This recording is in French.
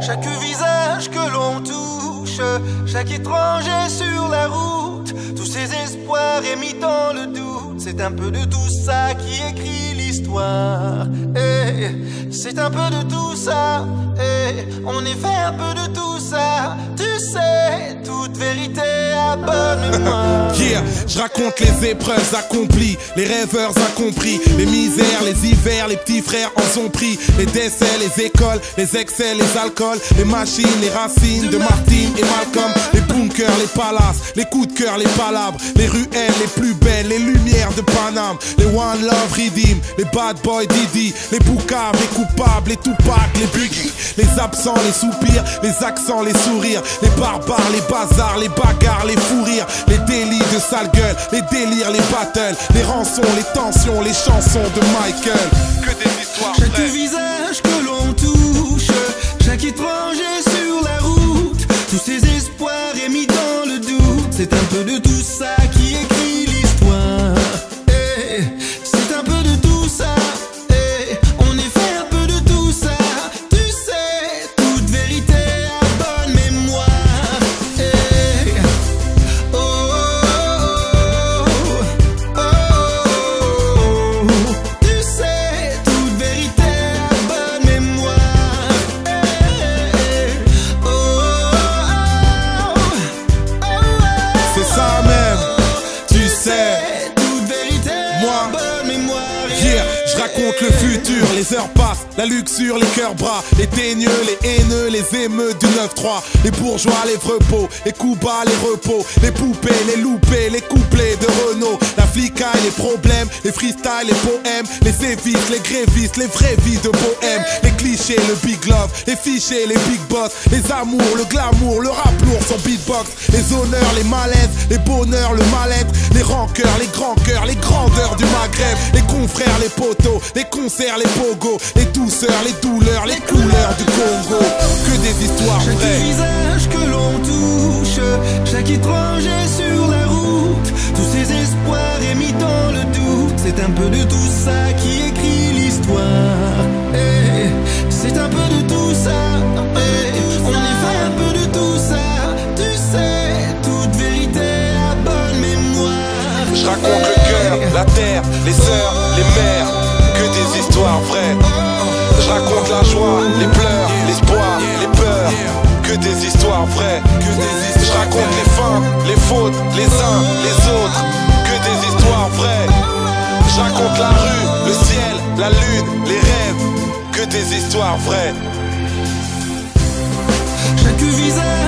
chaque visage que l'on touche, chaque étranger sur la route, tous ces espoirs émis dans le doute, c'est un peu de tout ça qui écrit l'histoire. Eh, c'est un peu de tout ça, eh, on est fait un peu de tout ça, tu sais, toute vérité à bonne mémoire. Je raconte les épreuves accomplies, les rêveurs incompris, les misères, les hivers, les petits frères en sont pris, les décès, les écoles, les excès, les alcools, les machines, les racines de Martine et Malcolm, les bunkers, les palaces, les coups de cœur, les palabres, les ruelles les plus belles, les lumières de Paname, les One Love Redeem, les Bad Boy Didi, les boucaves, les coupables, les Tupac, les Biggie, les absents, les soupirs, les accents, les sourires, les barbares, les bazars, les bagarres, les fous rires, de sale gueule, les délires, les battles, les rançons, les tensions, les chansons de Michael. Que des histoires Chaque vraies. visage que l'on touche, chaque étranger sur la route, tous ces espoirs émis dans le doute, c'est un peu de tout ça les heures passent, la luxure, les cœurs bras, les teigneux, les haineux, les émeutes du 9-3, les bourgeois, les repos, les coups bas, les repos, les poupées, les loupés, les couplets de Renault, la flicaille, les problèmes, les freestyles, les poèmes, les sévices, les grévistes, les vraies vies de bohème, les clichés, le big love, les fichiers, les big boss, les amours, le glamour, le rap lourd, son beatbox, les honneurs, les malaises, les bonheurs, le mal-être, les rancœurs, les grands cœurs, les grandeurs du Maghreb, confrères, les poteaux, les concerts, les pogos, les douceurs, les douleurs, les couleurs du Congo. Que des histoires Chaque vraies. visage que l'on touche, chaque étranger sur la route, tous ces espoirs émis dans le doute, c'est un peu de tout ça qui écrit l'histoire. Eh, c'est un peu de tout ça, eh, on est fait un peu de tout ça, tu sais, toute vérité à bonne mémoire. Je raconte le les mères. Que des histoires vraies. Je raconte la joie, les pleurs, l'espoir, les peurs. Que des histoires vraies. Je raconte les fins, les fautes, les uns, les autres. Que des histoires vraies. Je raconte la rue, le ciel, la lune, les rêves. Que des histoires vraies. Chaque visage